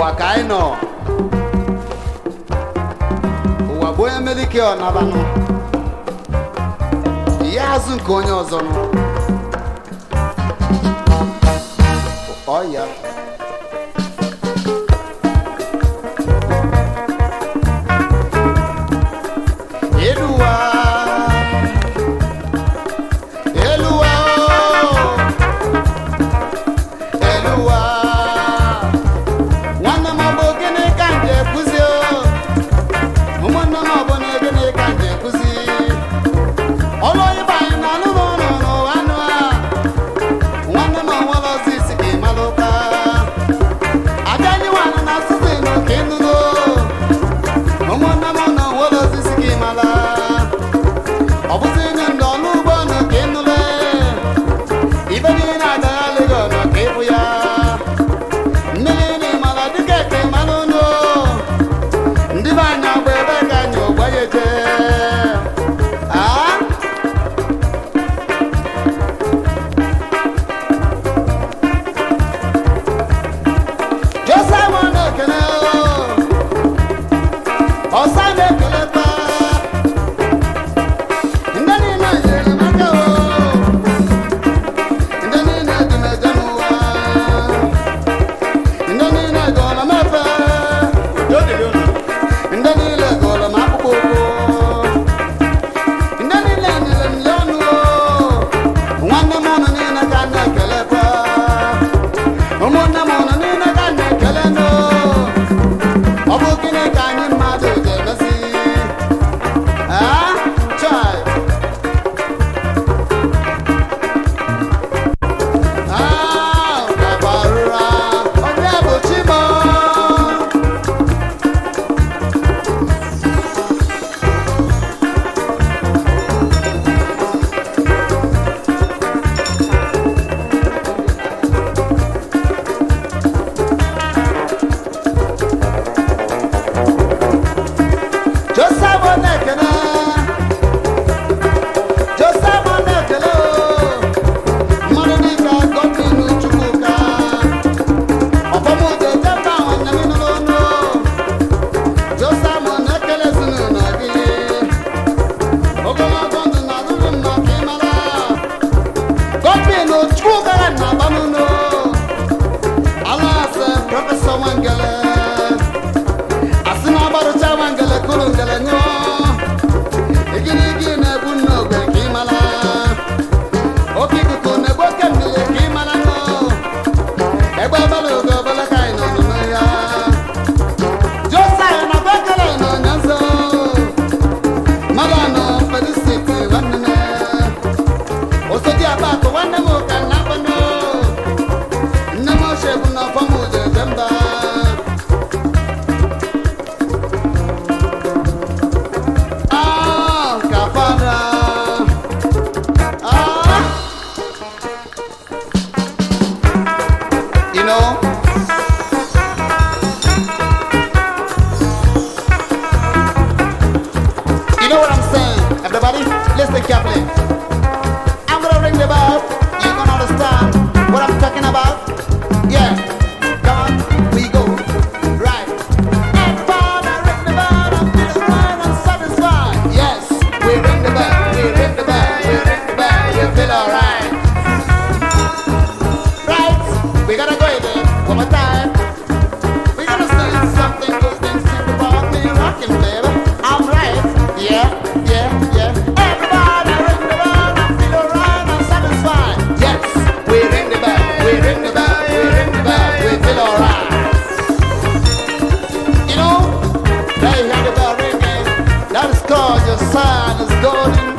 uwakae no uwaboya melike ọnabanụ ihe azụ nke onye ọzọ nụ ọya mamãe know? You know what I'm saying, everybody? Listen carefully. I'm gonna ring the bell. You're gonna understand what I'm talking about. Cause your sign is golden